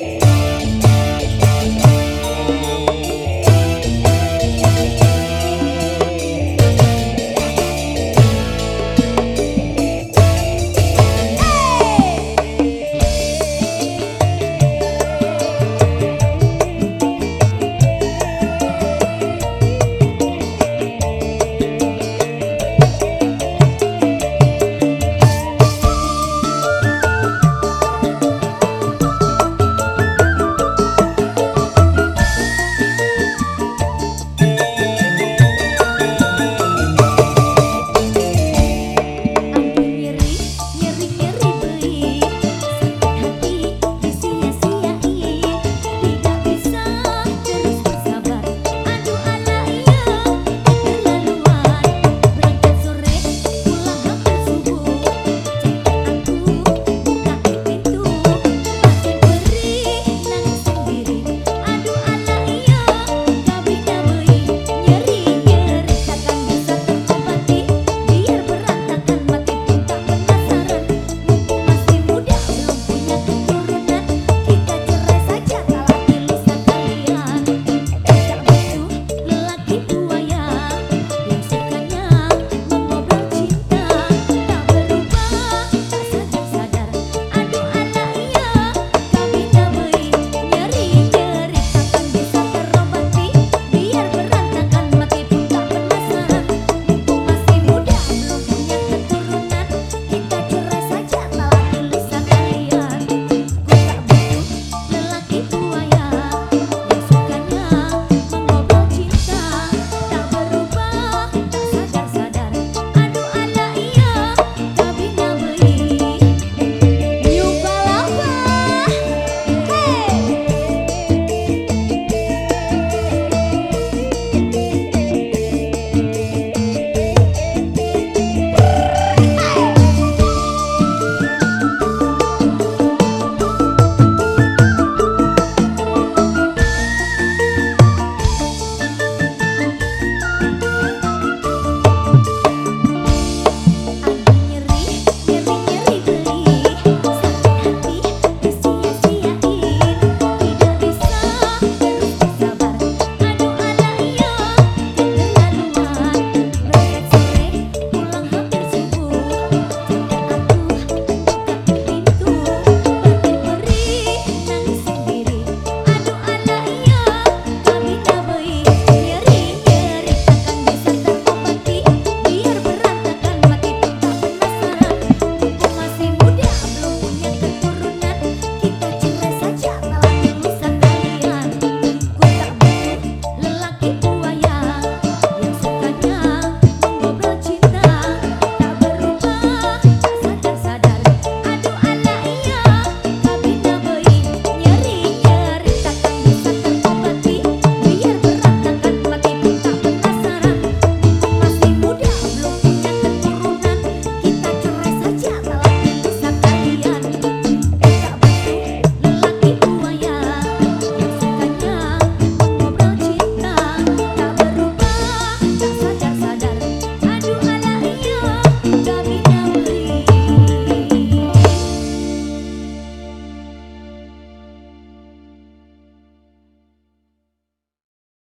Yeah.